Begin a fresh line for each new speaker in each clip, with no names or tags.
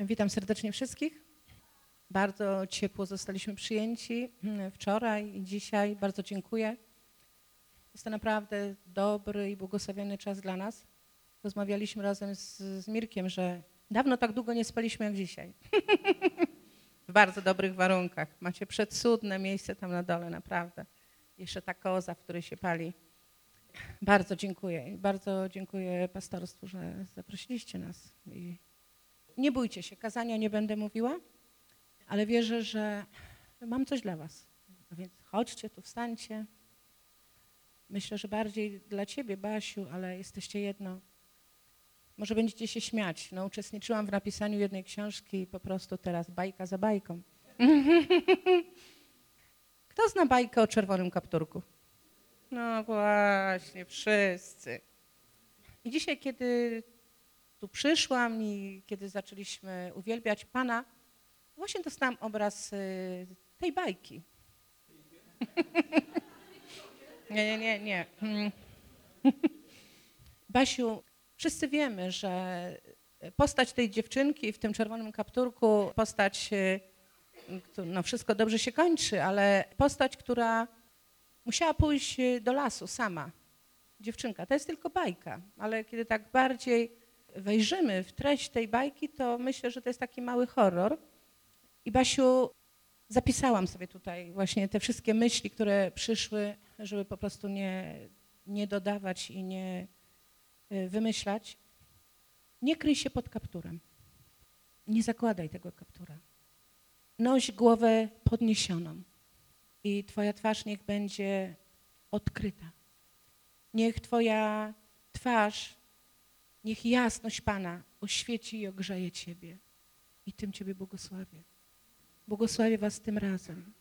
Witam serdecznie wszystkich. Bardzo ciepło zostaliśmy przyjęci mm, wczoraj i dzisiaj. Bardzo dziękuję. Jest to naprawdę dobry i błogosławiony czas dla nas. Rozmawialiśmy razem z, z Mirkiem, że dawno tak długo nie spaliśmy jak dzisiaj. w bardzo dobrych warunkach. Macie przecudne miejsce tam na dole, naprawdę. Jeszcze ta koza, w której się pali. Bardzo dziękuję. Bardzo dziękuję pastorstwu, że zaprosiliście nas. I nie bójcie się, kazania nie będę mówiła, ale wierzę, że mam coś dla was. A więc chodźcie tu, wstańcie. Myślę, że bardziej dla ciebie, Basiu, ale jesteście jedno. Może będziecie się śmiać. No, uczestniczyłam w napisaniu jednej książki i po prostu teraz bajka za bajką. Kto zna bajkę o czerwonym kapturku? No właśnie, wszyscy. I dzisiaj, kiedy tu przyszłam i kiedy zaczęliśmy uwielbiać Pana, właśnie dostałam obraz y, tej bajki. nie, nie, nie, nie. Mm. Basiu, wszyscy wiemy, że postać tej dziewczynki w tym czerwonym kapturku, postać, y, no wszystko dobrze się kończy, ale postać, która musiała pójść y, do lasu sama. Dziewczynka, to jest tylko bajka, ale kiedy tak bardziej wejrzymy w treść tej bajki, to myślę, że to jest taki mały horror. I Basiu, zapisałam sobie tutaj właśnie te wszystkie myśli, które przyszły, żeby po prostu nie, nie dodawać i nie y, wymyślać. Nie kryj się pod kapturem. Nie zakładaj tego kaptura. Noś głowę podniesioną i twoja twarz niech będzie odkryta. Niech twoja twarz, niech jasność Pana oświeci i ogrzeje ciebie. I tym ciebie błogosławię. Błogosławię was tym razem.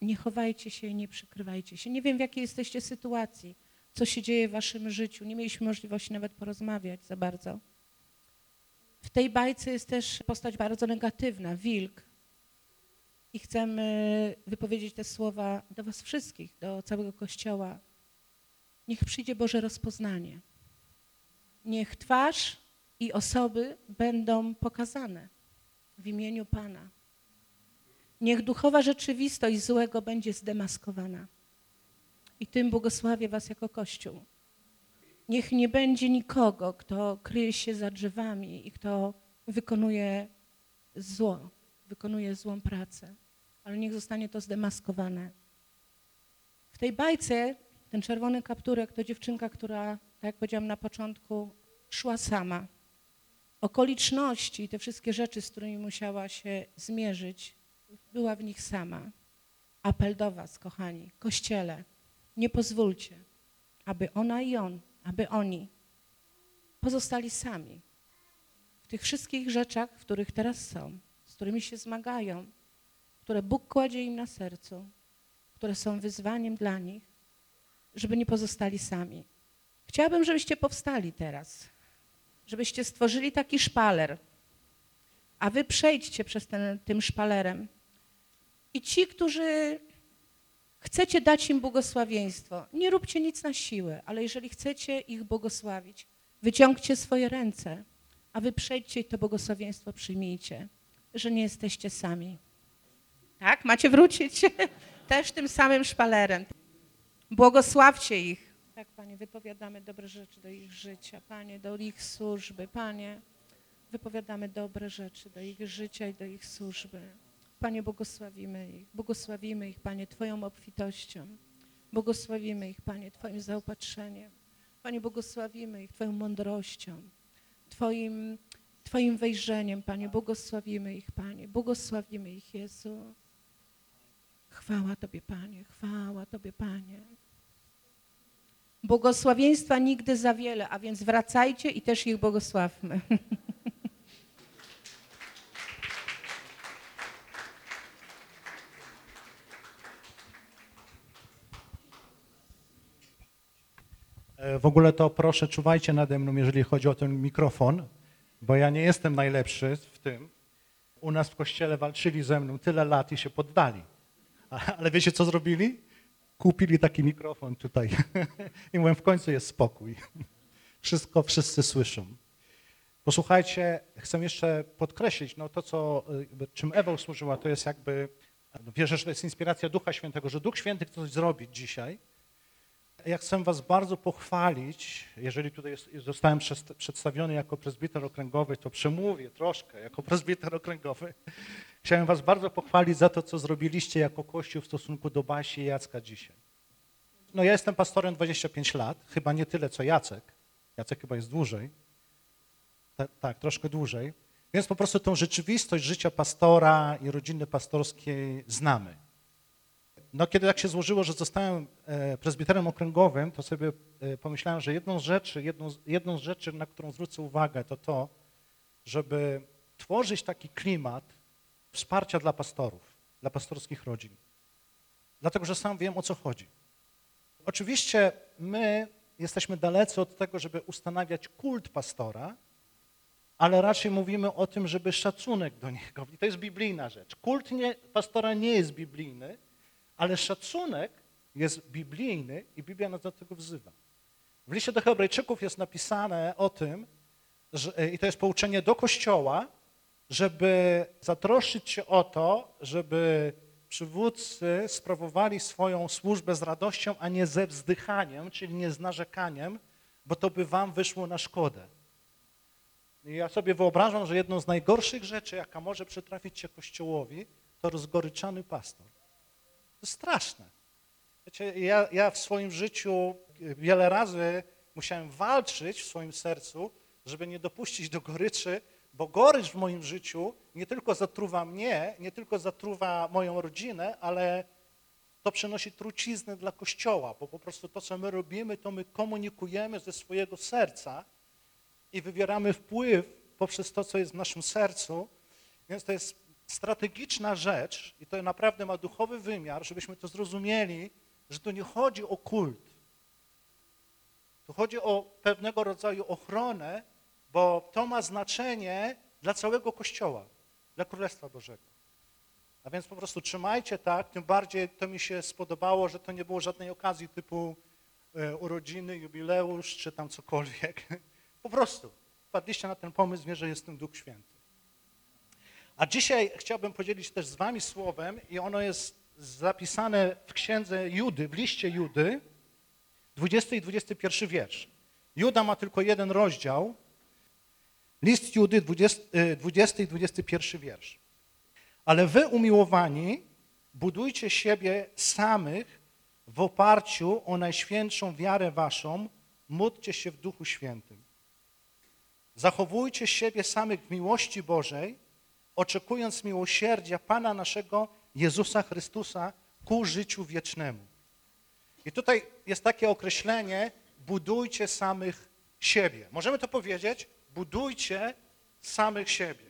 Nie chowajcie się i nie przykrywajcie się. Nie wiem, w jakiej jesteście sytuacji, co się dzieje w waszym życiu. Nie mieliśmy możliwości nawet porozmawiać za bardzo. W tej bajce jest też postać bardzo negatywna, wilk. I chcemy wypowiedzieć te słowa do was wszystkich, do całego Kościoła. Niech przyjdzie Boże rozpoznanie. Niech twarz i osoby będą pokazane w imieniu Pana. Niech duchowa rzeczywistość złego będzie zdemaskowana. I tym błogosławię was jako Kościół. Niech nie będzie nikogo, kto kryje się za drzewami i kto wykonuje zło, wykonuje złą pracę, ale niech zostanie to zdemaskowane. W tej bajce ten czerwony kapturek to dziewczynka, która, tak jak powiedziałam na początku, szła sama. Okoliczności, te wszystkie rzeczy, z którymi musiała się zmierzyć, była w nich sama. Apel do was, kochani, Kościele, nie pozwólcie, aby ona i on, aby oni pozostali sami w tych wszystkich rzeczach, w których teraz są, z którymi się zmagają, które Bóg kładzie im na sercu, które są wyzwaniem dla nich, żeby nie pozostali sami. Chciałabym, żebyście powstali teraz, żebyście stworzyli taki szpaler, a wy przejdźcie przez ten, tym szpalerem. I ci, którzy chcecie dać im błogosławieństwo, nie róbcie nic na siłę, ale jeżeli chcecie ich błogosławić, wyciągcie swoje ręce, a wy przejdźcie i to błogosławieństwo przyjmijcie, że nie jesteście sami. Tak? Macie wrócić też tym samym szpalerem. Błogosławcie ich. Tak, Panie, wypowiadamy dobre rzeczy do ich życia, Panie, do ich służby, Panie. Wypowiadamy dobre rzeczy do ich życia i do ich służby. Panie, błogosławimy ich. Błogosławimy ich, Panie, Twoją obfitością. Błogosławimy ich, Panie, Twoim zaopatrzeniem. Panie, błogosławimy ich Twoją mądrością, Twoim, Twoim wejrzeniem, Panie. Błogosławimy ich, Panie. Błogosławimy ich, Jezu. Chwała Tobie, Panie. Chwała Tobie, Panie. Błogosławieństwa nigdy za wiele, a więc wracajcie i też ich błogosławmy.
E, W ogóle to proszę, czuwajcie nade mną, jeżeli chodzi o ten mikrofon, bo ja nie jestem najlepszy w tym. U nas w kościele walczyli ze mną tyle lat i się poddali. Ale wiecie, co zrobili? Kupili taki mikrofon tutaj i mówią, w końcu jest spokój. Wszystko wszyscy słyszą. Posłuchajcie, chcę jeszcze podkreślić, no to, co, y, czym Ewa usłużyła, to jest jakby, no wierzę, że to jest inspiracja Ducha Świętego, że Duch Święty chce coś zrobić dzisiaj. Ja chcę was bardzo pochwalić, jeżeli tutaj jest, zostałem przedstawiony jako prezbiter okręgowy, to przemówię troszkę jako prezbiter okręgowy. Chciałem was bardzo pochwalić za to, co zrobiliście jako Kościół w stosunku do Basi i Jacka dzisiaj. No ja jestem pastorem 25 lat, chyba nie tyle co Jacek. Jacek chyba jest dłużej. Ta, tak, troszkę dłużej. Więc po prostu tą rzeczywistość życia pastora i rodziny pastorskiej znamy. No kiedy tak się złożyło, że zostałem e, prezbiterem okręgowym, to sobie e, pomyślałem, że jedną z rzeczy, jedną, jedną z rzeczy, na którą zwrócę uwagę, to to, żeby tworzyć taki klimat wsparcia dla pastorów, dla pastorskich rodzin. Dlatego, że sam wiem, o co chodzi. Oczywiście my jesteśmy dalecy od tego, żeby ustanawiać kult pastora, ale raczej mówimy o tym, żeby szacunek do niego. I to jest biblijna rzecz. Kult nie, pastora nie jest biblijny, ale szacunek jest biblijny i Biblia nas do tego wzywa. W liście do Hebrajczyków jest napisane o tym, że, i to jest pouczenie do Kościoła, żeby zatroszczyć się o to, żeby przywódcy sprawowali swoją służbę z radością, a nie ze wzdychaniem, czyli nie z narzekaniem, bo to by wam wyszło na szkodę. I ja sobie wyobrażam, że jedną z najgorszych rzeczy, jaka może przytrafić się Kościołowi, to rozgoryczany pastor. To straszne. Wiecie, ja, ja w swoim życiu wiele razy musiałem walczyć w swoim sercu, żeby nie dopuścić do goryczy, bo gorycz w moim życiu nie tylko zatruwa mnie, nie tylko zatruwa moją rodzinę, ale to przynosi truciznę dla Kościoła, bo po prostu to, co my robimy, to my komunikujemy ze swojego serca i wywieramy wpływ poprzez to, co jest w naszym sercu, więc to jest strategiczna rzecz i to naprawdę ma duchowy wymiar, żebyśmy to zrozumieli, że tu nie chodzi o kult. Tu chodzi o pewnego rodzaju ochronę, bo to ma znaczenie dla całego Kościoła, dla Królestwa Bożego. A więc po prostu trzymajcie tak, tym bardziej to mi się spodobało, że to nie było żadnej okazji typu e, urodziny, jubileusz czy tam cokolwiek. Po prostu wpadliście na ten pomysł, wie, że jest tym Duch Święty. A dzisiaj chciałbym podzielić też z wami słowem i ono jest zapisane w księdze Judy, w liście Judy, 20 i 21 wiersz. Juda ma tylko jeden rozdział. List Judy, 20, y, 20 i 21 wiersz. Ale wy, umiłowani, budujcie siebie samych w oparciu o najświętszą wiarę waszą, módlcie się w Duchu Świętym. Zachowujcie siebie samych w miłości Bożej, oczekując miłosierdzia Pana naszego Jezusa Chrystusa ku życiu wiecznemu. I tutaj jest takie określenie, budujcie samych siebie. Możemy to powiedzieć? Budujcie samych siebie.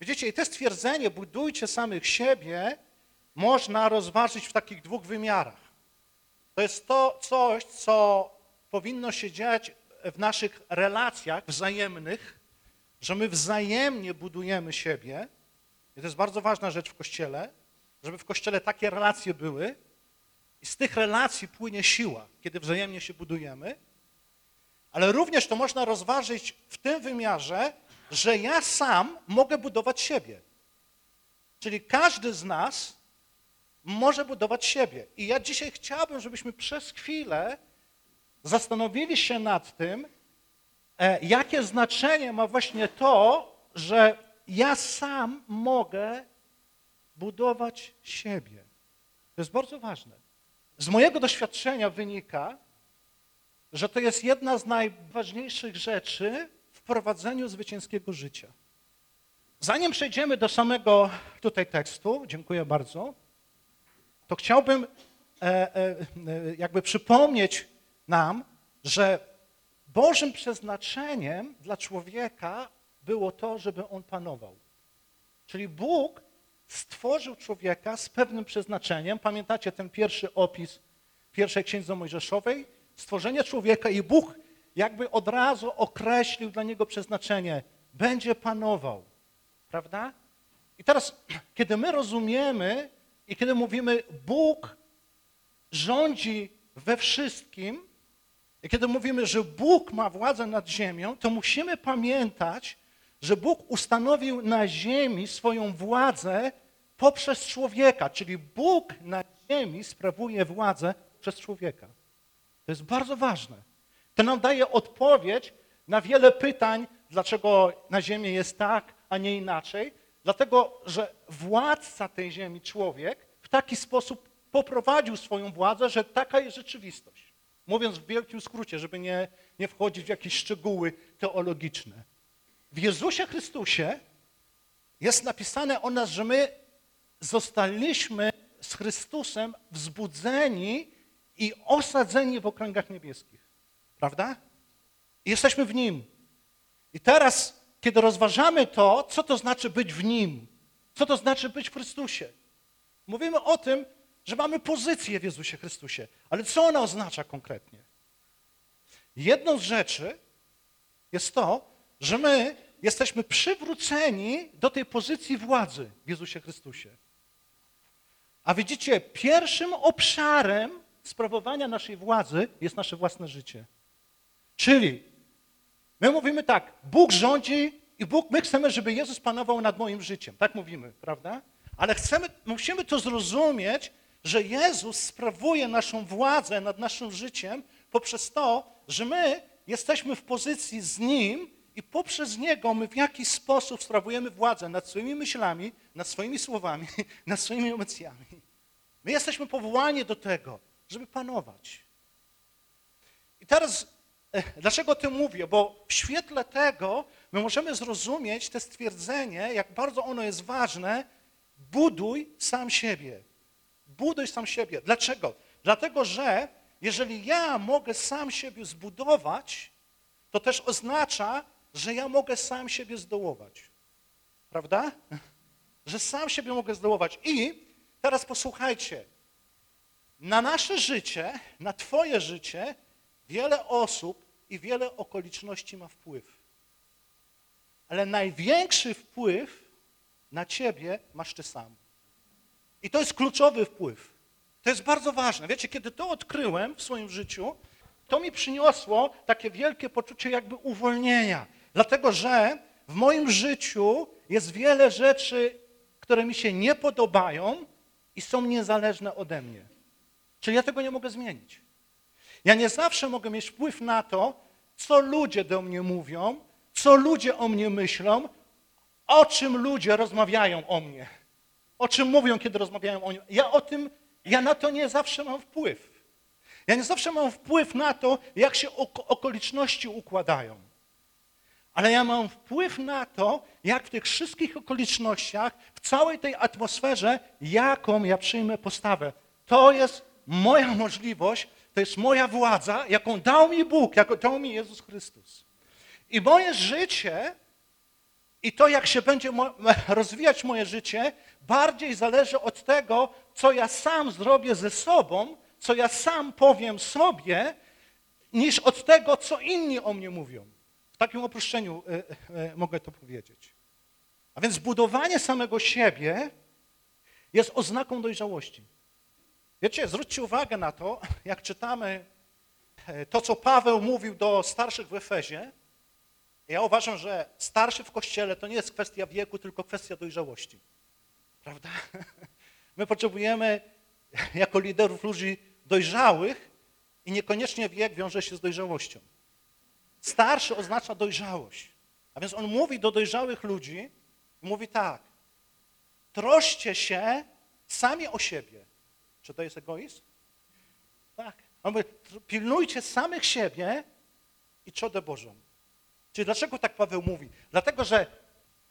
Widzicie, i to stwierdzenie, budujcie samych siebie, można rozważyć w takich dwóch wymiarach. To jest to coś, co powinno się dziać w naszych relacjach wzajemnych, że my wzajemnie budujemy siebie. I to jest bardzo ważna rzecz w Kościele, żeby w Kościele takie relacje były i z tych relacji płynie siła, kiedy wzajemnie się budujemy. Ale również to można rozważyć w tym wymiarze, że ja sam mogę budować siebie. Czyli każdy z nas może budować siebie. I ja dzisiaj chciałbym, żebyśmy przez chwilę zastanowili się nad tym, e, jakie znaczenie ma właśnie to, że ja sam mogę budować siebie. To jest bardzo ważne. Z mojego doświadczenia wynika, że to jest jedna z najważniejszych rzeczy w prowadzeniu zwycięskiego życia. Zanim przejdziemy do samego tutaj tekstu, dziękuję bardzo, to chciałbym e, e, e, jakby przypomnieć nam, że Bożym przeznaczeniem dla człowieka było to, żeby on panował. Czyli Bóg stworzył człowieka z pewnym przeznaczeniem. Pamiętacie ten pierwszy opis pierwszej księdze Mojżeszowej? Stworzenie człowieka i Bóg jakby od razu określił dla niego przeznaczenie. Będzie panował. Prawda? I teraz, kiedy my rozumiemy i kiedy mówimy Bóg rządzi we wszystkim, I kiedy mówimy, że Bóg ma władzę nad ziemią, to musimy pamiętać, że Bóg ustanowił na ziemi swoją władzę poprzez człowieka, czyli Bóg na ziemi sprawuje władzę przez człowieka. To jest bardzo ważne. To nam daje odpowiedź na wiele pytań, dlaczego na ziemi jest tak, a nie inaczej. Dlatego, że władca tej ziemi, człowiek, w taki sposób poprowadził swoją władzę, że taka jest rzeczywistość. Mówiąc w wielkim skrócie, żeby nie, nie wchodzić w jakieś szczegóły teologiczne. W Jezusie Chrystusie jest napisane o nas, że my zostaliśmy z Chrystusem wzbudzeni i osadzeni w okręgach niebieskich. Prawda? Jesteśmy w Nim. I teraz, kiedy rozważamy to, co to znaczy być w Nim, co to znaczy być w Chrystusie, mówimy o tym, że mamy pozycję w Jezusie Chrystusie. Ale co ona oznacza konkretnie? Jedną z rzeczy jest to, że my jesteśmy przywróceni do tej pozycji władzy w Jezusie Chrystusie. A widzicie, pierwszym obszarem sprawowania naszej władzy jest nasze własne życie. Czyli my mówimy tak, Bóg rządzi i Bóg, my chcemy, żeby Jezus panował nad moim życiem. Tak mówimy, prawda? Ale chcemy, musimy to zrozumieć, że Jezus sprawuje naszą władzę nad naszym życiem poprzez to, że my jesteśmy w pozycji z Nim i poprzez Niego my w jakiś sposób sprawujemy władzę nad swoimi myślami, nad swoimi słowami, nad swoimi emocjami. My jesteśmy powołani do tego, żeby panować. I teraz, e, dlaczego o tym mówię? Bo w świetle tego my możemy zrozumieć te stwierdzenie, jak bardzo ono jest ważne, buduj sam siebie. Buduj sam siebie. Dlaczego? Dlatego, że jeżeli ja mogę sam siebie zbudować, to też oznacza, że ja mogę sam siebie zdołować. Prawda? Że sam siebie mogę zdołować. I teraz posłuchajcie. Na nasze życie, na Twoje życie, wiele osób i wiele okoliczności ma wpływ. Ale największy wpływ na Ciebie masz Ty sam. I to jest kluczowy wpływ. To jest bardzo ważne. Wiecie, kiedy to odkryłem w swoim życiu, to mi przyniosło takie wielkie poczucie jakby uwolnienia. Dlatego, że w moim życiu jest wiele rzeczy, które mi się nie podobają i są niezależne ode mnie. Czyli ja tego nie mogę zmienić. Ja nie zawsze mogę mieć wpływ na to, co ludzie do mnie mówią, co ludzie o mnie myślą, o czym ludzie rozmawiają o mnie. O czym mówią, kiedy rozmawiają o mnie. Ja o tym, ja na to nie zawsze mam wpływ. Ja nie zawsze mam wpływ na to, jak się oko okoliczności układają. Ale ja mam wpływ na to, jak w tych wszystkich okolicznościach, w całej tej atmosferze, jaką ja przyjmę postawę. To jest moja możliwość, to jest moja władza, jaką dał mi Bóg, jaką dał mi Jezus Chrystus. I moje życie i to, jak się będzie rozwijać moje życie, bardziej zależy od tego, co ja sam zrobię ze sobą, co ja sam powiem sobie, niż od tego, co inni o mnie mówią. W takim opuszczeniu y, y, mogę to powiedzieć. A więc budowanie samego siebie jest oznaką dojrzałości. Wiecie, zwróćcie uwagę na to, jak czytamy to, co Paweł mówił do starszych w Efezie. Ja uważam, że starszy w Kościele to nie jest kwestia wieku, tylko kwestia dojrzałości. Prawda? My potrzebujemy jako liderów ludzi dojrzałych i niekoniecznie wiek wiąże się z dojrzałością. Starszy oznacza dojrzałość. A więc on mówi do dojrzałych ludzi, mówi tak, troszcie się sami o siebie. Czy to jest egoizm? Tak. On mówi, pilnujcie samych siebie i czodę Bożą. Czyli dlaczego tak Paweł mówi? Dlatego, że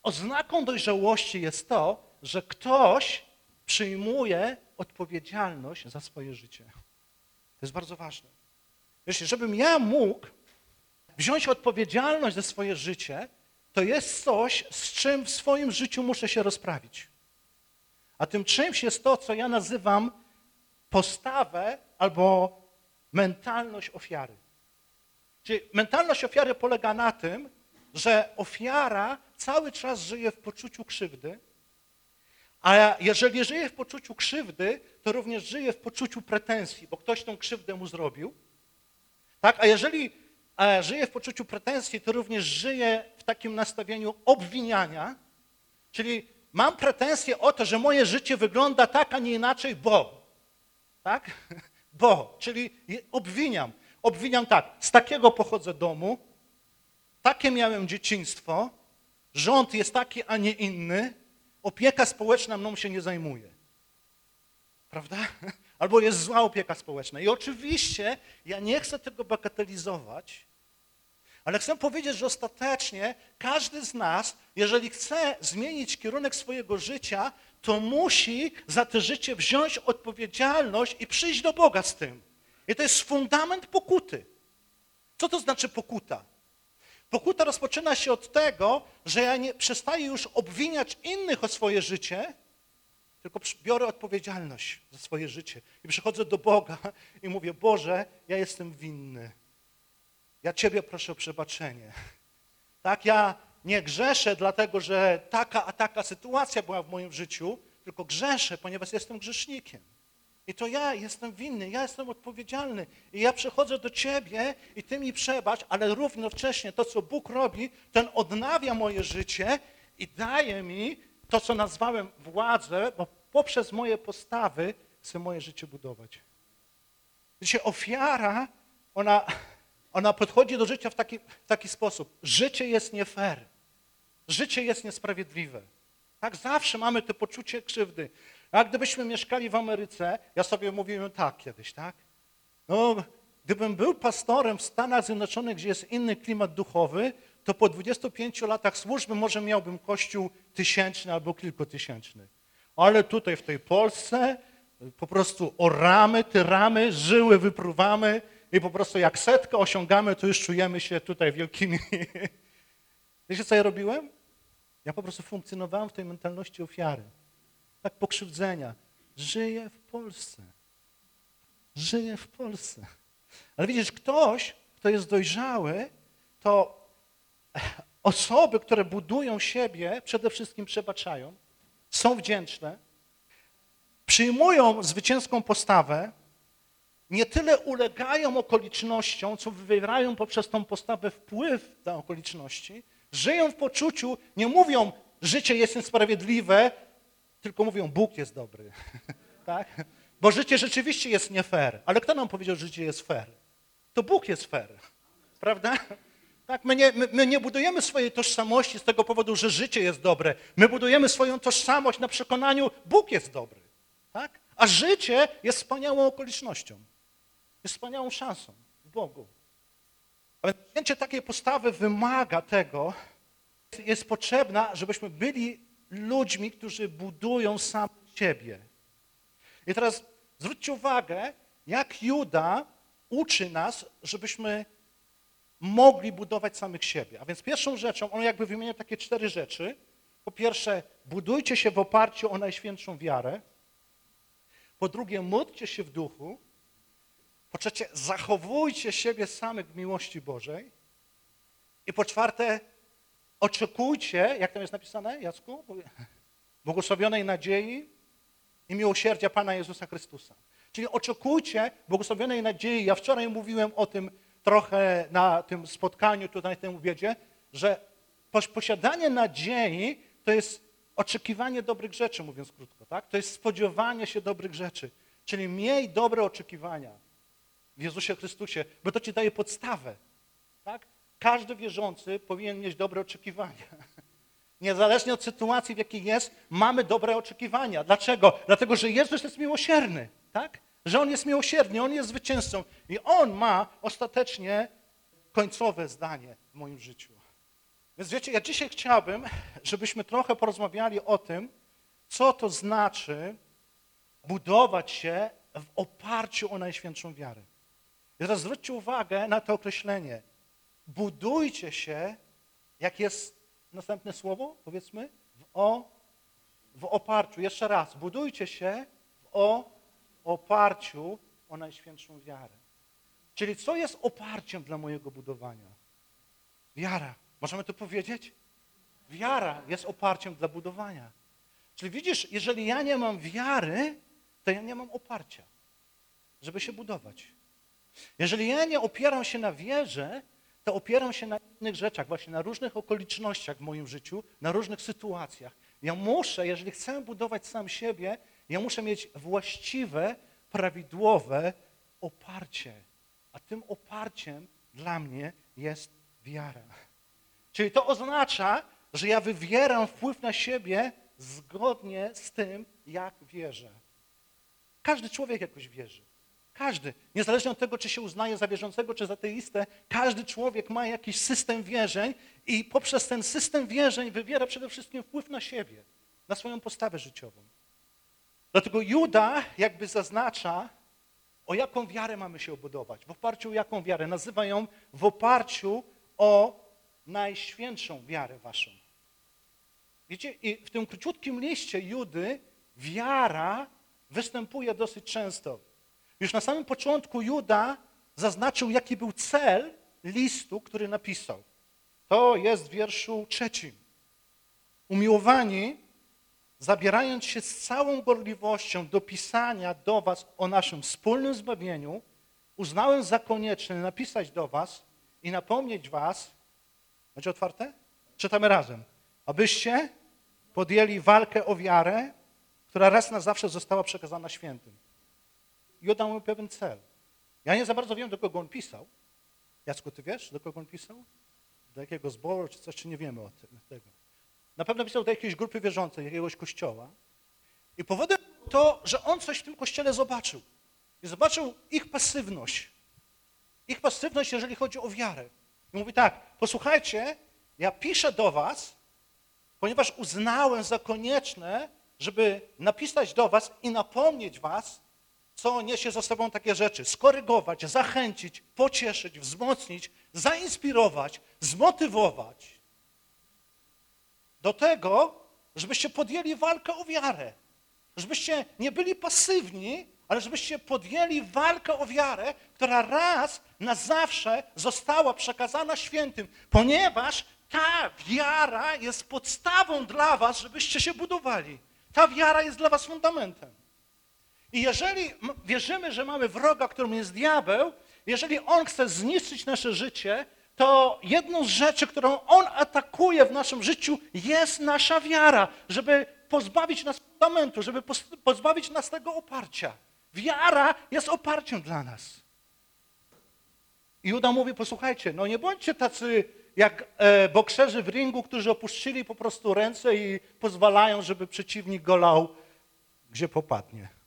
oznaką dojrzałości jest to, że ktoś przyjmuje odpowiedzialność za swoje życie. To jest bardzo ważne. Wiesz, żebym ja mógł wziąć odpowiedzialność za swoje życie, to jest coś, z czym w swoim życiu muszę się rozprawić. A tym czymś jest to, co ja nazywam postawę albo mentalność ofiary. Czyli mentalność ofiary polega na tym, że ofiara cały czas żyje w poczuciu krzywdy, a jeżeli żyje w poczuciu krzywdy, to również żyje w poczuciu pretensji, bo ktoś tą krzywdę mu zrobił. Tak? A jeżeli e, żyję w poczuciu pretensji, to również żyję w takim nastawieniu obwiniania, czyli mam pretensje o to, że moje życie wygląda tak, a nie inaczej, bo. Tak? Bo, czyli obwiniam. Obwiniam tak, z takiego pochodzę domu, takie miałem dzieciństwo, rząd jest taki, a nie inny, opieka społeczna mną się nie zajmuje. Prawda? Albo jest zła opieka społeczna. I oczywiście ja nie chcę tego bagatelizować, ale chcę powiedzieć, że ostatecznie każdy z nas, jeżeli chce zmienić kierunek swojego życia, to musi za to życie wziąć odpowiedzialność i przyjść do Boga z tym. I to jest fundament pokuty. Co to znaczy pokuta? Pokuta rozpoczyna się od tego, że ja nie przestaję już obwiniać innych o swoje życie, tylko biorę odpowiedzialność za swoje życie i przychodzę do Boga i mówię, Boże, ja jestem winny. Ja Ciebie proszę o przebaczenie. Tak, ja nie grzeszę dlatego, że taka a taka sytuacja była w moim życiu, tylko grzeszę, ponieważ jestem grzesznikiem. I to ja jestem winny, ja jestem odpowiedzialny. I ja przychodzę do Ciebie i Ty mi przebacz, ale równocześnie to, co Bóg robi, ten odnawia moje życie i daje mi to, co nazwałem władzę, bo poprzez moje postawy chcę moje życie budować. Wiecie, ofiara, ona, ona podchodzi do życia w taki, w taki sposób. Życie jest nie fair. Życie jest niesprawiedliwe. Tak, zawsze mamy to poczucie krzywdy. A gdybyśmy mieszkali w Ameryce, ja sobie mówiłem tak kiedyś, tak? No, gdybym był pastorem w Stanach Zjednoczonych, gdzie jest inny klimat duchowy, to po 25 latach służby może miałbym kościół tysięczny albo kilkutysięczny. Ale tutaj w tej Polsce po prostu oramy, tyramy, żyły wypruwamy i po prostu jak setkę osiągamy, to już czujemy się tutaj wielkimi. Wiecie, co ja robiłem? Ja po prostu funkcjonowałem w tej mentalności ofiary. Tak pokrzywdzenia. Żyję w Polsce. Żyję w Polsce. Ale widzisz, ktoś, kto jest dojrzały, to osoby, które budują siebie, przede wszystkim przebaczają, są wdzięczne, przyjmują zwycięską postawę, nie tyle ulegają okolicznościom, co wywierają poprzez tą postawę wpływ na okoliczności, żyją w poczuciu, nie mówią, życie jest niesprawiedliwe, tylko mówią, Bóg jest dobry. tak? Bo życie rzeczywiście jest nie fair. Ale kto nam powiedział, że życie jest fair? To Bóg jest fair. Prawda? Tak, my nie, my, my nie budujemy swojej tożsamości z tego powodu, że życie jest dobre. My budujemy swoją tożsamość na przekonaniu, Bóg jest dobry. Tak? A życie jest wspaniałą okolicznością. Jest wspaniałą szansą Bogu. Ale przyjęcie takiej postawy wymaga tego, jest potrzebna, żebyśmy byli ludźmi, którzy budują sam siebie. I teraz zwróćcie uwagę, jak Juda uczy nas, żebyśmy mogli budować samych siebie. A więc pierwszą rzeczą, on jakby wymienia takie cztery rzeczy. Po pierwsze, budujcie się w oparciu o najświętszą wiarę. Po drugie, módlcie się w duchu. Po trzecie, zachowujcie siebie samych w miłości Bożej. I po czwarte, oczekujcie, jak tam jest napisane, Jacku? Błogosławionej nadziei i miłosierdzia Pana Jezusa Chrystusa. Czyli oczekujcie błogosławionej nadziei. Ja wczoraj mówiłem o tym trochę na tym spotkaniu tutaj, na tym obiedzie, że pos- posiadanie nadziei to jest oczekiwanie dobrych rzeczy, mówiąc krótko. Tak? To jest spodziewanie się dobrych rzeczy. Czyli miej dobre oczekiwania w Jezusie Chrystusie, bo to ci daje podstawę. Tak? Każdy wierzący powinien mieć dobre oczekiwania. Niezależnie od sytuacji, w jakiej jest, mamy dobre oczekiwania. Dlaczego? Dlatego, że Jezus jest miłosierny, tak? Że On jest miłosierny, On jest zwycięzcą i On ma ostatecznie końcowe zdanie w moim życiu. Więc wiecie, ja dzisiaj chciałbym, żebyśmy trochę porozmawiali o tym, co to znaczy budować się w oparciu o Najświętszą wiarę. I teraz zwróćcie uwagę na to określenie. Budujcie się, jak jest następne słowo, powiedzmy, w, o, w oparciu. Jeszcze raz, budujcie się w o, oparciu o Najświętszą wiarę. Czyli co jest oparciem dla mojego budowania? Wiara. Możemy to powiedzieć? Wiara jest oparciem dla budowania. Czyli widzisz, jeżeli ja nie mam wiary, to ja nie mam oparcia, żeby się budować. Jeżeli ja nie opieram się na wierze, to opieram się na innych rzeczach, właśnie na różnych okolicznościach w moim życiu, na różnych sytuacjach. Ja muszę, jeżeli chcę budować sam siebie, ja muszę mieć właściwe, prawidłowe oparcie. A tym oparciem dla mnie jest wiara. Czyli to oznacza, że ja wywieram wpływ na siebie zgodnie z tym, jak wierzę. Każdy człowiek jakoś wierzy. Każdy. Niezależnie od tego, czy się uznaje za wierzącego, czy za teistę, każdy człowiek ma jakiś system wierzeń i poprzez ten system wierzeń wywiera przede wszystkim wpływ na siebie, na swoją postawę życiową. Dlatego Juda jakby zaznacza, o jaką wiarę mamy się obudować. W oparciu o jaką wiarę? Nazywa ją w oparciu o najświętszą wiarę waszą. Wiecie, i w tym króciutkim liście Judy wiara występuje dosyć często. Już na samym początku Juda zaznaczył, jaki był cel listu, który napisał. To jest w wierszu trzecim. Umiłowani, zabierając się z całą gorliwością do pisania do was o naszym wspólnym zbawieniu, uznałem za konieczne napisać do was i napomnieć was, będzie otwarte? Czytamy razem. Abyście podjęli walkę o wiarę, która raz na zawsze została przekazana świętym. I oddał mu pewien cel. Ja nie za bardzo wiem, do kogo on pisał. Jacku, ty wiesz, do kogo on pisał? Do jakiego zboru, czy coś, czy nie wiemy o tym, tego. Na pewno pisał do jakiejś grupy wierzącej, jakiegoś kościoła. I powodem to, że on coś w tym kościele zobaczył. I zobaczył ich pasywność. Ich pasywność, jeżeli chodzi o wiarę. I mówi tak, posłuchajcie, ja piszę do was, ponieważ uznałem za konieczne, żeby napisać do was i napomnieć was, co niesie za sobą takie rzeczy. Skorygować, zachęcić, pocieszyć, wzmocnić, zainspirować, zmotywować do tego, żebyście podjęli walkę o wiarę. Żebyście nie byli pasywni, ale żebyście podjęli walkę o wiarę, która raz na zawsze została przekazana świętym, ponieważ ta wiara jest podstawą dla was, żebyście się budowali. Ta wiara jest dla was fundamentem. I jeżeli wierzymy, że mamy wroga, którym jest diabeł, jeżeli on chce zniszczyć nasze życie, to jedną z rzeczy, którą on atakuje w naszym życiu, jest nasza wiara, żeby pozbawić nas fundamentu, żeby pozbawić nas tego oparcia. Wiara jest oparciem dla nas. I Juda mówi, posłuchajcie, no nie bądźcie tacy jak e, bokserzy w ringu, którzy opuścili po prostu ręce i pozwalają, żeby przeciwnik golał, gdzie popadnie.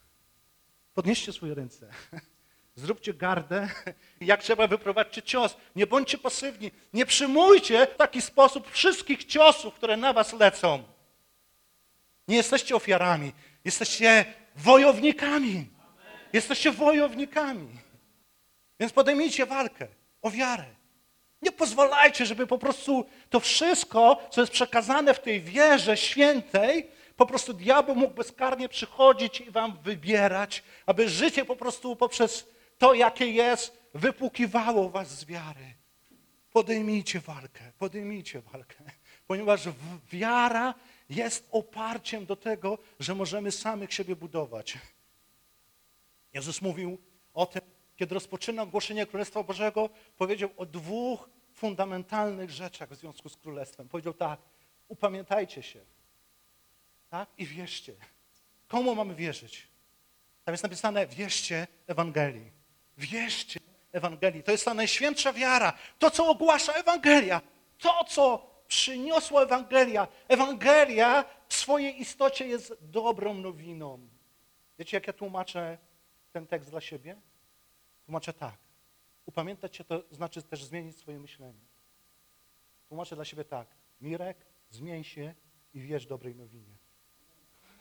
Podnieście swoje ręce. Zróbcie gardę. Jak trzeba wyprowadźcie cios. Nie bądźcie pasywni. Nie przyjmujcie w taki sposób wszystkich ciosów, które na was lecą. Nie jesteście ofiarami. Jesteście wojownikami. Jesteście wojownikami. Więc podejmijcie walkę o wiarę. Nie pozwalajcie, żeby po prostu to wszystko, co jest przekazane w tej wierze świętej, po prostu diabeł mógł bezkarnie przychodzić i wam wybierać, aby życie po prostu poprzez to, jakie jest, wypłukiwało was z wiary. Podejmijcie walkę, podejmijcie walkę, ponieważ wiara jest oparciem do tego, że możemy samych siebie budować. Jezus mówił o tym, kiedy rozpoczynał głoszenie Królestwa Bożego, powiedział o dwóch fundamentalnych rzeczach w związku z Królestwem. Powiedział tak, upamiętajcie się tak? i wierzcie. Komu mamy wierzyć? Tam jest napisane, wierzcie Ewangelii. Wierzcie Ewangelii. To jest ta najświętsza wiara. To, co ogłasza Ewangelia. To, co przyniosła Ewangelia. Ewangelia w swojej istocie jest dobrą nowiną. Wiecie, jak ja tłumaczę ten tekst dla siebie? Tłumaczę tak. Upamiętać się to znaczy też zmienić swoje myślenie. Tłumaczę dla siebie tak. Mirek, zmień się i wierz dobrej nowinie.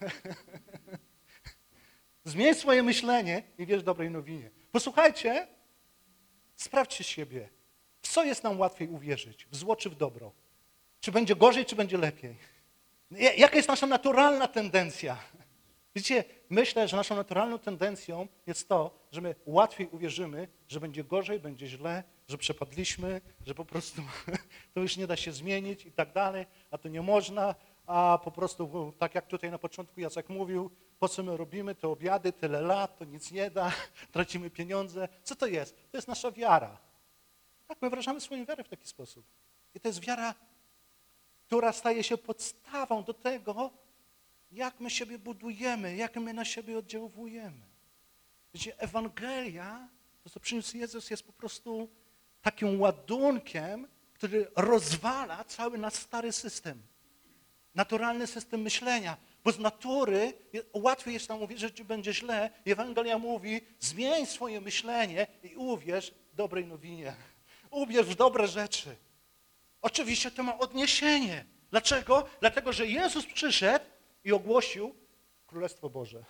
Zmień swoje myślenie i wierz dobrej nowinie. Posłuchajcie, sprawdźcie siebie. W co jest nam łatwiej uwierzyć? W zło czy w dobro? Czy będzie gorzej, czy będzie lepiej? Ja- Jaka jest nasza naturalna tendencja? Widzicie, myślę, że naszą naturalną tendencją jest to, że my łatwiej uwierzymy, że będzie gorzej, będzie źle, że przepadliśmy, że po prostu to już nie da się zmienić i tak dalej, a to nie można, a po prostu, tak jak tutaj na początku Jacek mówił, po co my robimy te obiady, tyle lat, to nic nie da, tracimy pieniądze. Co to jest? To jest nasza wiara. Tak, my wyrażamy swoją wiarę w taki sposób. I to jest wiara, która staje się podstawą do tego, jak my siebie budujemy, jak my na siebie oddziałujemy. Wiecie, Ewangelia, to co przyniósł Jezus, jest po prostu takim ładunkiem, który rozwala cały nasz stary system. Naturalny system myślenia. Bo z natury łatwiej jest nam uwierzyć, że będzie źle. Ewangelia mówi, zmień swoje myślenie i uwierz dobrej nowinie. Uwierz w dobre rzeczy. Oczywiście to ma odniesienie. Dlaczego? Dlatego, że Jezus przyszedł i ogłosił Królestwo Boże.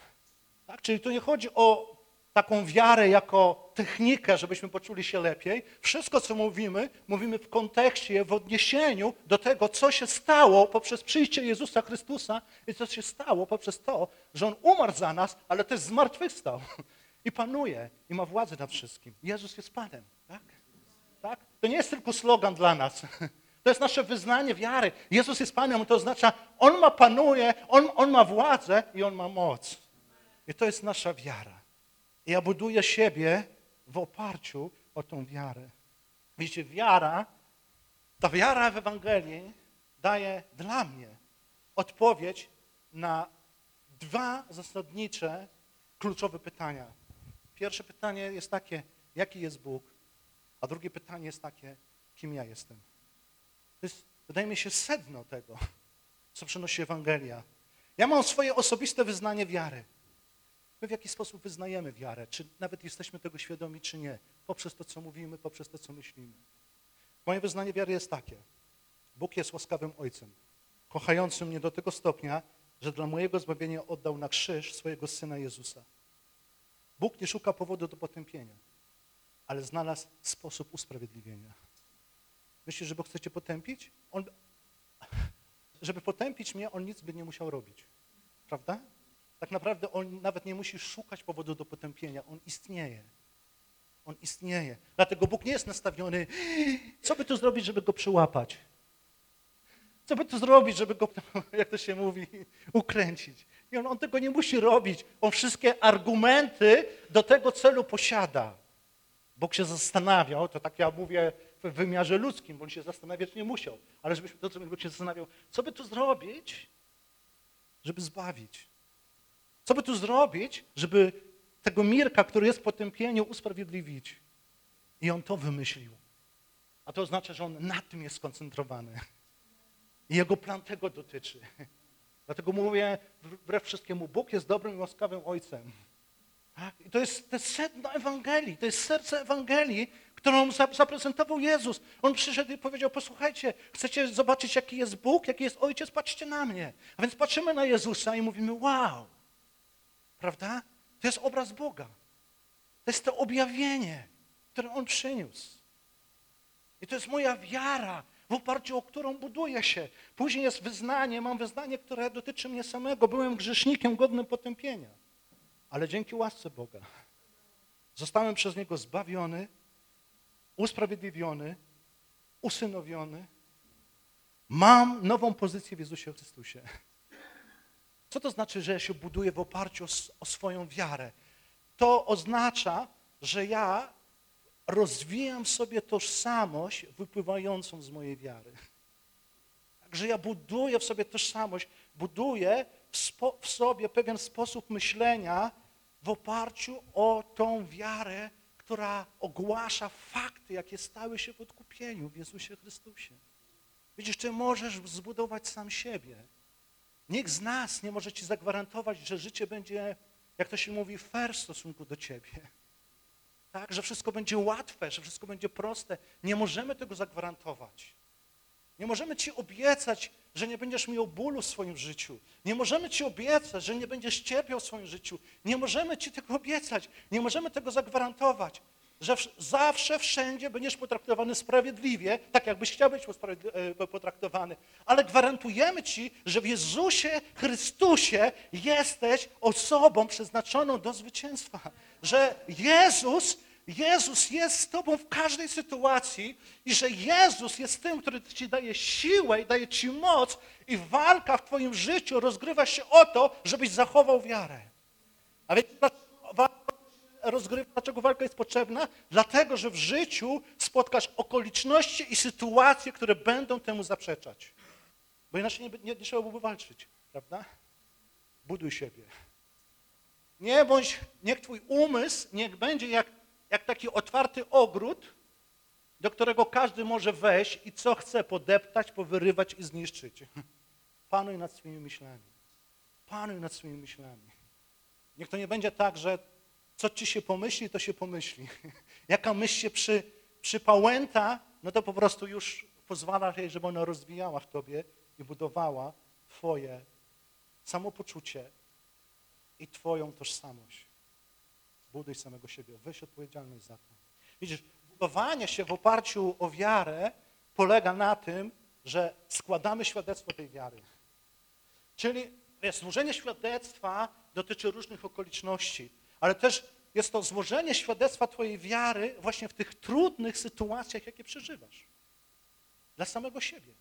Tak? Czyli tu nie chodzi o taką wiarę jako technikę, żebyśmy poczuli się lepiej. Wszystko, co mówimy, mówimy w kontekście, w odniesieniu do tego, co się stało poprzez przyjście Jezusa Chrystusa i co się stało poprzez to, że On umarł za nas, ale też zmartwychwstał i panuje i ma władzę nad wszystkim. Jezus jest Panem. Tak? Tak? To nie jest tylko slogan dla nas. To jest nasze wyznanie wiary. Jezus jest Panem, to oznacza, On ma panuje, On, on ma władzę i On ma moc. I to jest nasza wiara. Ja buduję siebie w oparciu o tą wiarę. Wiecie, wiara, ta wiara w Ewangelii daje dla mnie odpowiedź na dwa zasadnicze, kluczowe pytania. Pierwsze pytanie jest takie, jaki jest Bóg? A drugie pytanie jest takie, kim ja jestem? To jest, wydaje mi się, sedno tego, co przynosi Ewangelia. Ja mam swoje osobiste wyznanie wiary. My w jaki sposób wyznajemy wiarę, czy nawet jesteśmy tego świadomi, czy nie, poprzez to, co mówimy, poprzez to, co myślimy. Moje wyznanie wiary jest takie. Bóg jest łaskawym Ojcem, kochającym mnie do tego stopnia, że dla mojego zbawienia oddał na krzyż swojego Syna Jezusa. Bóg nie szuka powodu do potępienia, ale znalazł sposób usprawiedliwienia. Myślisz, że Bóg chce cię potępić? On, żeby potępić mnie, On nic by nie musiał robić. Prawda? Tak naprawdę On nawet nie musi szukać powodu do potępienia. On istnieje. On istnieje. Dlatego Bóg nie jest nastawiony, co by tu zrobić, żeby Go przyłapać? Co by tu zrobić, żeby Go, jak to się mówi, ukręcić? I on, on tego nie musi robić. On wszystkie argumenty do tego celu posiada. Bóg się zastanawiał, to tak ja mówię w wymiarze ludzkim, bo on się zastanawiać nie musiał, ale żebyśmy to, co Bóg się zastanawiał, co by tu zrobić, żeby zbawić? Co by tu zrobić, żeby tego Mirka, który jest w potępieniu, usprawiedliwić? I on to wymyślił. A to oznacza, że on na tym jest skoncentrowany. I jego plan tego dotyczy. Dlatego mówię wbrew wszystkiemu, Bóg jest dobrym i łaskawym Ojcem. Tak? I to jest, to jest sedno Ewangelii, to jest serce Ewangelii, którą za- zaprezentował Jezus. On przyszedł i powiedział, posłuchajcie, chcecie zobaczyć, jaki jest Bóg, jaki jest Ojciec, patrzcie na mnie. A więc patrzymy na Jezusa i mówimy, wow, prawda? To jest obraz Boga. To jest to objawienie, które On przyniósł. I to jest moja wiara, w oparciu o którą buduję się. Później jest wyznanie, mam wyznanie, które dotyczy mnie samego. Byłem grzesznikiem godnym potępienia. Ale dzięki łasce Boga zostałem przez Niego zbawiony, usprawiedliwiony, usynowiony. Mam nową pozycję w Jezusie Chrystusie. Co to znaczy, że ja się buduję w oparciu o, o swoją wiarę? To oznacza, że ja rozwijam sobie tożsamość wypływającą z mojej wiary. Także ja buduję w sobie tożsamość, buduję w, spo, w sobie pewien sposób myślenia w oparciu o tą wiarę, która ogłasza fakty, jakie stały się w odkupieniu w Jezusie Chrystusie. Widzisz, ty możesz zbudować sam siebie. Nikt z nas nie może ci zagwarantować, że życie będzie, jak to się mówi, fair w stosunku do ciebie. Tak, że wszystko będzie łatwe, że wszystko będzie proste. Nie możemy tego zagwarantować. Nie możemy ci obiecać, że nie będziesz miał bólu w swoim życiu. Nie możemy ci obiecać, że nie będziesz cierpiał w swoim życiu. Nie możemy ci tego obiecać. Nie możemy tego zagwarantować, że wsz- zawsze, wszędzie będziesz potraktowany sprawiedliwie, tak jakbyś chciał być e, potraktowany. Ale gwarantujemy ci, że w Jezusie Chrystusie jesteś osobą przeznaczoną do zwycięstwa. Że Jezus Jezus jest z tobą w każdej sytuacji i że Jezus jest tym, który ci daje siłę i daje ci moc i walka w twoim życiu rozgrywa się o to, żebyś zachował wiarę. A walka rozgrywa, dlaczego walka jest potrzebna? Dlatego, że w życiu spotkasz okoliczności i sytuacje, które będą temu zaprzeczać. Bo inaczej nie, nie, nie trzeba byłoby walczyć, prawda? Buduj siebie. Nie bądź, niech twój umysł niech będzie jak, jak taki otwarty ogród, do którego każdy może wejść i co chce podeptać, powyrywać i zniszczyć. Panuj nad swoimi myślami. Panuj nad swoimi myślami. Niech to nie będzie tak, że co ci się pomyśli, to się pomyśli. Jaka myśl się przy, przypałęta, no to po prostu już pozwala jej, żeby ona rozwijała w tobie i budowała twoje samopoczucie i twoją tożsamość. Buduj samego siebie, weź odpowiedzialność za to. Widzisz, budowanie się w oparciu o wiarę polega na tym, że składamy świadectwo tej wiary. Czyli wiesz, złożenie świadectwa dotyczy różnych okoliczności, ale też jest to złożenie świadectwa twojej wiary właśnie w tych trudnych sytuacjach, jakie przeżywasz. Dla samego siebie.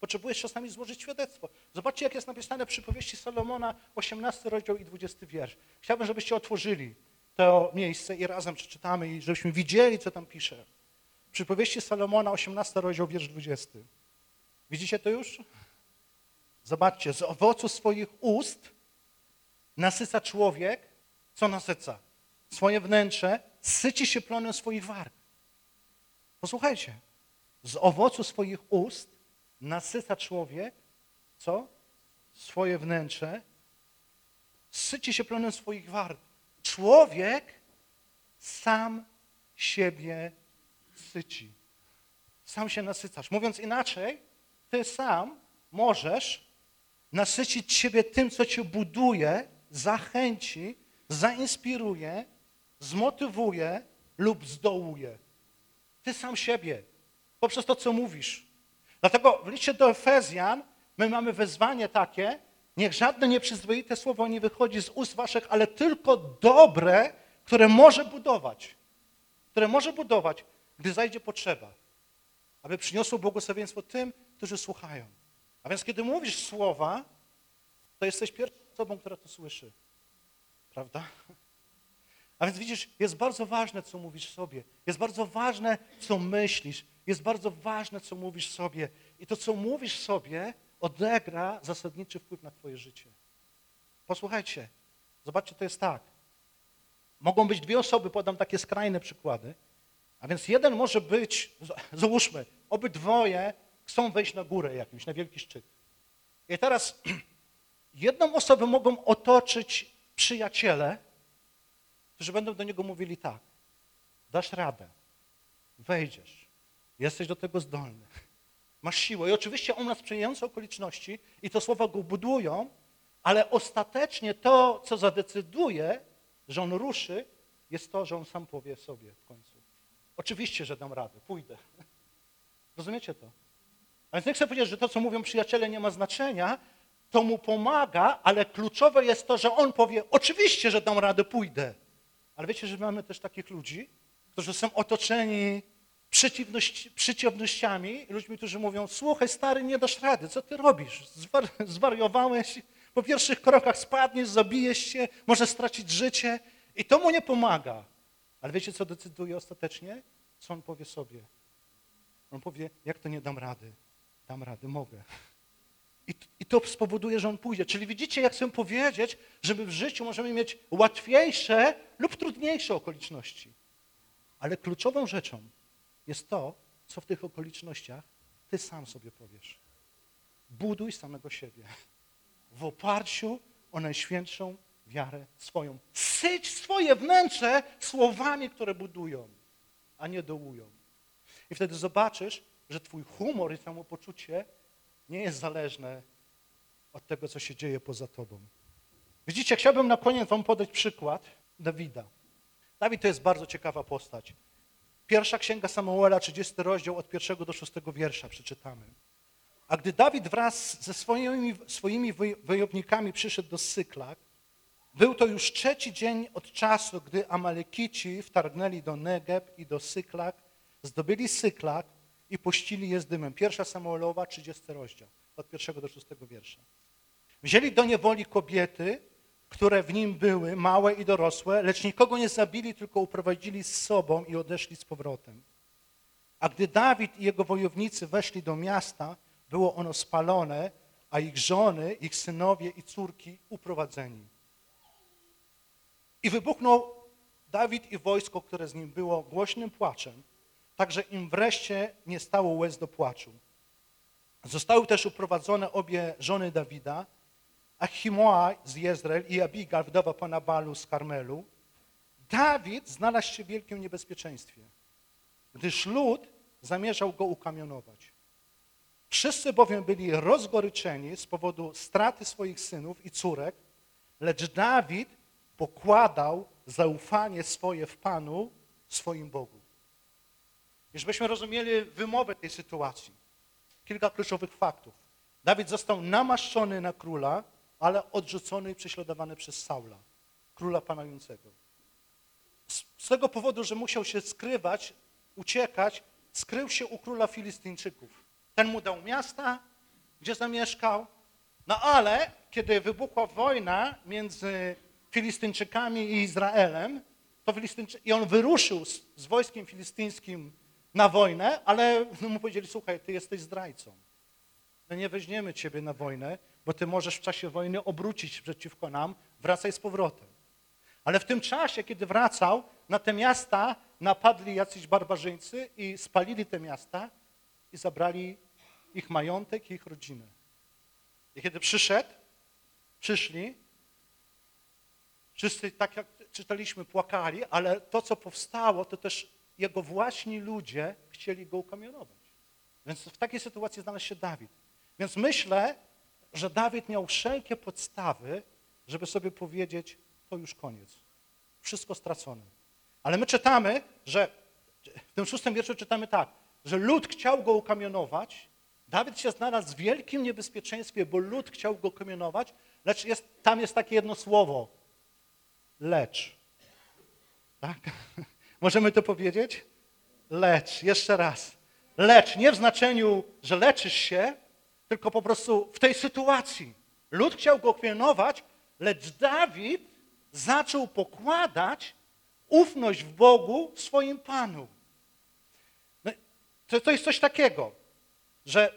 Potrzebujesz czasami złożyć świadectwo. Zobaczcie, jak jest napisane przy powieści Salomona, 18 rozdział i 20 wiersz. Chciałbym, żebyście otworzyli to miejsce i razem przeczytamy i żebyśmy widzieli, co tam pisze. Przy powieści Salomona, 18 rozdział, wiersz 20. Widzicie to już? Zobaczcie, z owocu swoich ust nasyca człowiek, co nasyca? Swoje wnętrze, syci się plonem swoich warg. Posłuchajcie, z owocu swoich ust nasyca człowiek, co? Swoje wnętrze, syci się plonem swoich warg. Człowiek sam siebie syci. Sam się nasycasz. Mówiąc inaczej, ty sam możesz nasycić siebie tym, co cię buduje, zachęci, zainspiruje, zmotywuje lub zdołuje. Ty sam siebie, poprzez to, co mówisz. Dlatego w liście do Efezjan my mamy wezwanie takie, niech żadne nieprzyzwoite słowo nie wychodzi z ust waszych, ale tylko dobre, które może budować. Które może budować, gdy zajdzie potrzeba. Aby przyniosło błogosławieństwo tym, którzy słuchają. A więc kiedy mówisz słowa, to jesteś pierwszą osobą, która to słyszy. Prawda? A więc widzisz, jest bardzo ważne, co mówisz sobie. Jest bardzo ważne, co myślisz. Jest bardzo ważne, co mówisz sobie. I to, co mówisz sobie, odegra zasadniczy wpływ na twoje życie. Posłuchajcie, zobaczcie, to jest tak. Mogą być dwie osoby, podam takie skrajne przykłady. A więc jeden może być, załóżmy, obydwoje chcą wejść na górę jakimś, na wielki szczyt. I teraz jedną osobę mogą otoczyć przyjaciele, którzy będą do niego mówili tak, dasz radę, wejdziesz, jesteś do tego zdolny, masz siłę. I oczywiście on ma sprzyjające okoliczności i to słowa go budują, ale ostatecznie to, co zadecyduje, że on ruszy, jest to, że on sam powie sobie w końcu. Oczywiście, że dam radę, pójdę. Rozumiecie to? A więc nie chcę powiedzieć, że to, co mówią przyjaciele, nie ma znaczenia, to mu pomaga, ale kluczowe jest to, że on powie, oczywiście, że dam radę, pójdę. Ale wiecie, że mamy też takich ludzi, którzy są otoczeni przeciwnościami, ludźmi, którzy mówią, słuchaj stary, nie dasz rady, co ty robisz? Zwar, zwariowałeś, po pierwszych krokach spadniesz, zabijesz się, możesz stracić życie i to mu nie pomaga. Ale wiecie, co decyduje ostatecznie? Co on powie sobie? On powie, jak to nie dam rady? Dam rady, mogę. I, I to spowoduje, że on pójdzie. Czyli widzicie, jak chcę powiedzieć, żeby w życiu możemy mieć łatwiejsze lub trudniejsze okoliczności. Ale kluczową rzeczą jest to, co w tych okolicznościach ty sam sobie powiesz. Buduj samego siebie w oparciu o najświętszą wiarę swoją. Syć swoje wnętrze słowami, które budują, a nie dołują. I wtedy zobaczysz, że twój humor i samopoczucie nie jest zależne od tego, co się dzieje poza tobą. Widzicie, chciałbym na koniec wam podać przykład Dawida. Dawid to jest bardzo ciekawa postać. Pierwsza księga Samuela, 30 rozdział od pierwszego do szóstego wiersza przeczytamy. A gdy Dawid wraz ze swoimi, swoimi wojownikami przyszedł do Syklak, Był to już trzeci dzień od czasu, gdy Amalekici wtargnęli do Negeb i do Syklak, zdobyli Syklak i puścili je z dymem. Pierwsza Samuelowa, 30 rozdział, od pierwszego do szóstego wiersza. Wzięli do niewoli kobiety, które w nim były, małe i dorosłe, lecz nikogo nie zabili, tylko uprowadzili z sobą i odeszli z powrotem. A gdy Dawid i jego wojownicy weszli do miasta, było ono spalone, a ich żony, ich synowie i córki uprowadzeni. I wybuchnął Dawid i wojsko, które z nim było, głośnym płaczem, tak że im wreszcie nie stało łez do płaczu. Zostały też uprowadzone obie żony Dawida, Achimoa z Jezreel i Abigail, wdowa pana Balu z Karmelu. Dawid znalazł się w wielkim niebezpieczeństwie, gdyż lud zamierzał go ukamionować. Wszyscy bowiem byli rozgoryczeni z powodu straty swoich synów i córek, lecz Dawid pokładał zaufanie swoje w Panu, swoim Bogu. Żebyśmy rozumieli wymowę tej sytuacji, kilka kluczowych faktów. Dawid został namaszczony na króla, ale odrzucony i prześladowany przez Saula, króla panującego. Z, z tego powodu, że musiał się skrywać, uciekać, skrył się u króla Filistyńczyków. Ten mu dał miasta, gdzie zamieszkał, no ale kiedy wybuchła wojna między Filistyńczykami i Izraelem, to i on wyruszył z, z wojskiem filistyńskim na wojnę, ale mu powiedzieli, słuchaj, ty jesteś zdrajcą. My nie weźmiemy ciebie na wojnę, bo ty możesz w czasie wojny obrócić przeciwko nam, wracaj z powrotem. Ale w tym czasie, kiedy wracał, na te miasta napadli jacyś barbarzyńcy i spalili te miasta i zabrali ich majątek i ich rodzinę. I kiedy przyszedł, przyszli, wszyscy, tak jak czytaliśmy, płakali, ale to, co powstało, to też jego właśni ludzie chcieli go ukamionować. Więc w takiej sytuacji znalazł się Dawid. Więc myślę, że Dawid miał wszelkie podstawy, żeby sobie powiedzieć, to już koniec. Wszystko stracone. Ale my czytamy, że w tym szóstym wierszu czytamy tak, że lud chciał go ukamionować, Dawid się znalazł w wielkim niebezpieczeństwie, bo lud chciał go kamionować, lecz jest, tam jest takie jedno słowo. Lecz. Tak? Możemy to powiedzieć? Lecz. Jeszcze raz. Lecz. Nie w znaczeniu, że leczysz się, tylko po prostu w tej sytuacji. Lud chciał go kamionować, lecz Dawid zaczął pokładać ufność w Bogu swoim Panu. No, to, to jest coś takiego, że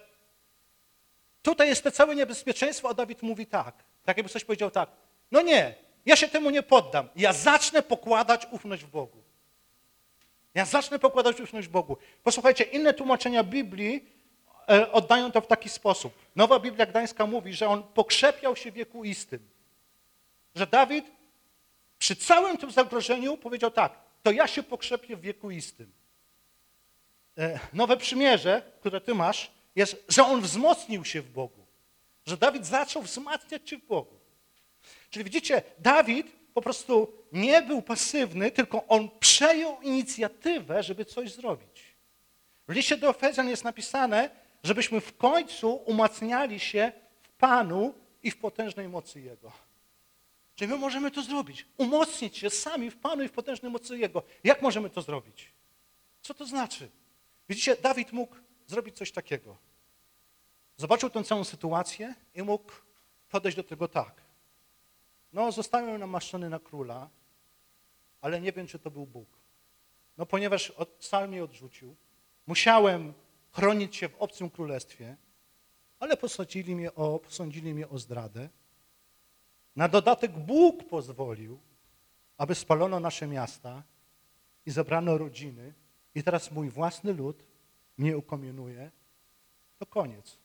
tutaj jest to całe niebezpieczeństwo, a Dawid mówi tak, tak jakby ktoś powiedział tak, no nie, ja się temu nie poddam, ja zacznę pokładać ufność w Bogu. Ja zacznę pokładać ufność Bogu. Posłuchajcie, inne tłumaczenia Biblii e, oddają to w taki sposób. Nowa Biblia Gdańska mówi, że on pokrzepiał się wiekuistym. Że Dawid przy całym tym zagrożeniu powiedział tak, to ja się pokrzepię w wiekuistym. E, Nowe przymierze, które ty masz, jest, że on wzmocnił się w Bogu. Że Dawid zaczął wzmacniać się w Bogu. Czyli widzicie, Dawid po prostu nie był pasywny, tylko on przejął inicjatywę, żeby coś zrobić. W liście do Efezjan jest napisane, żebyśmy w końcu umacniali się w Panu i w potężnej mocy Jego. Czyli my możemy to zrobić. Umocnić się sami w Panu i w potężnej mocy Jego. Jak możemy to zrobić? Co to znaczy? Widzicie, Dawid mógł zrobić coś takiego. Zobaczył tę całą sytuację i mógł podejść do tego tak. No, zostałem namaszczony na króla, ale nie wiem, czy to był Bóg. No, ponieważ od, Sal mnie odrzucił, musiałem chronić się w obcym królestwie, ale posądzili mnie o, posądzili mnie o zdradę. Na dodatek Bóg pozwolił, aby spalono nasze miasta i zabrano rodziny i teraz mój własny lud mnie ukomionuje. To koniec.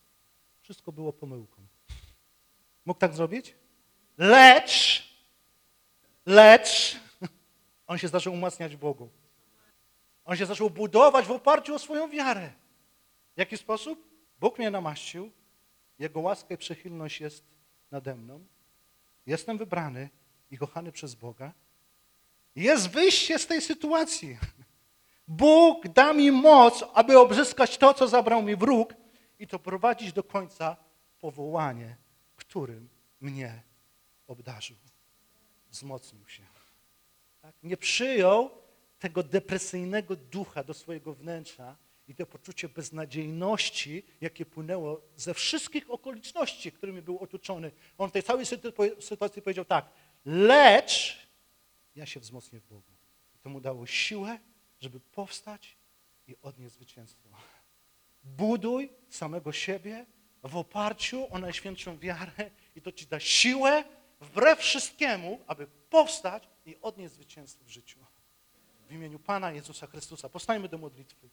Wszystko było pomyłką. Mógł tak zrobić? Lecz, lecz, on się zaczął umacniać Bogu. On się zaczął budować w oparciu o swoją wiarę. W jaki sposób? Bóg mnie namaścił, Jego łaska i przychylność jest nade mną. Jestem wybrany i kochany przez Boga. Jest wyjście z tej sytuacji. Bóg da mi moc, aby obzyskać to, co zabrał mi wróg i to prowadzić do końca powołanie, którym mnie obdarzył. wzmocnił się. Tak? Nie przyjął tego depresyjnego ducha do swojego wnętrza i to poczucie beznadziejności, jakie płynęło ze wszystkich okoliczności, którymi był otoczony. On w tej całej sytu- sytuacji powiedział tak, lecz ja się wzmocnię w Bogu. I to mu dało siłę, żeby powstać i odnieść zwycięstwo. Buduj samego siebie w oparciu o najświętszą wiarę i to ci da siłę wbrew wszystkiemu, aby powstać i odnieść zwycięstwo w życiu. W imieniu Pana Jezusa Chrystusa. Powstańmy do modlitwy.